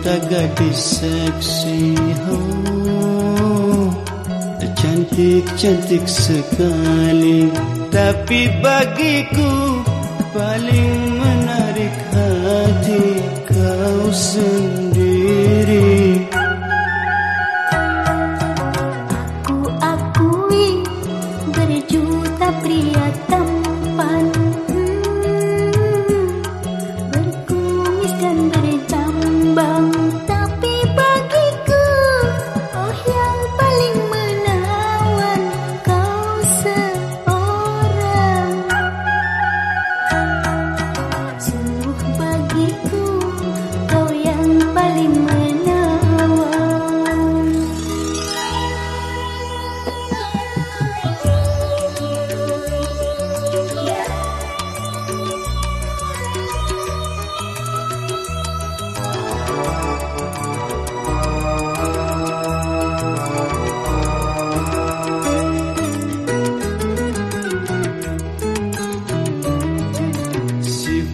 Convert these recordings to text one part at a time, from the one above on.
juta gadis seksi oh, Cantik-cantik sekali. Tapi bagiku paling menarik hati kau sendiri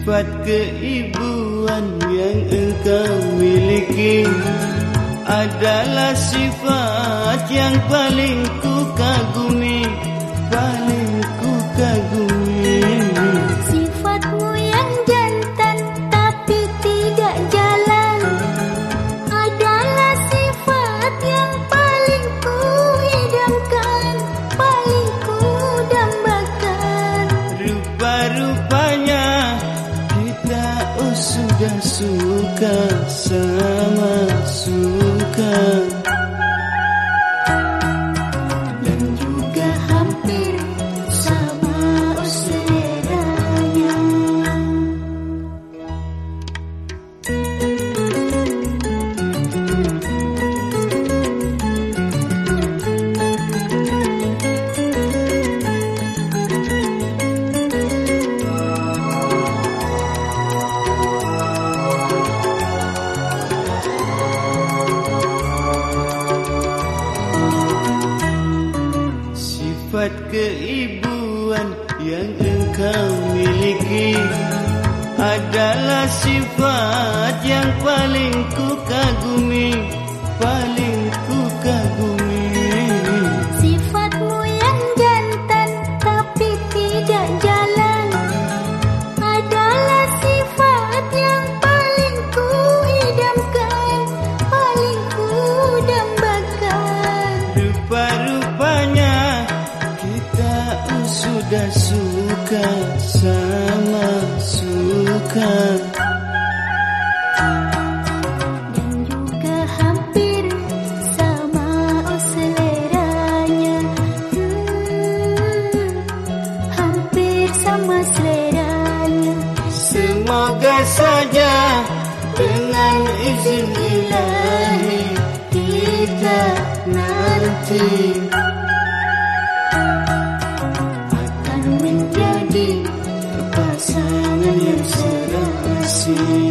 sifat keibuan yang engkau miliki adalah sifat yang paling ku kagumi sudah suka sifat keibuan yang engkau miliki adalah sifat yang paling ku kagumi sudah suka sama suka. Dan juga hampir sama oh seleranya. Hmm, hampir sama seleranya. Semoga saja dengan izin ilahi kita nanti Sana yükselemezsin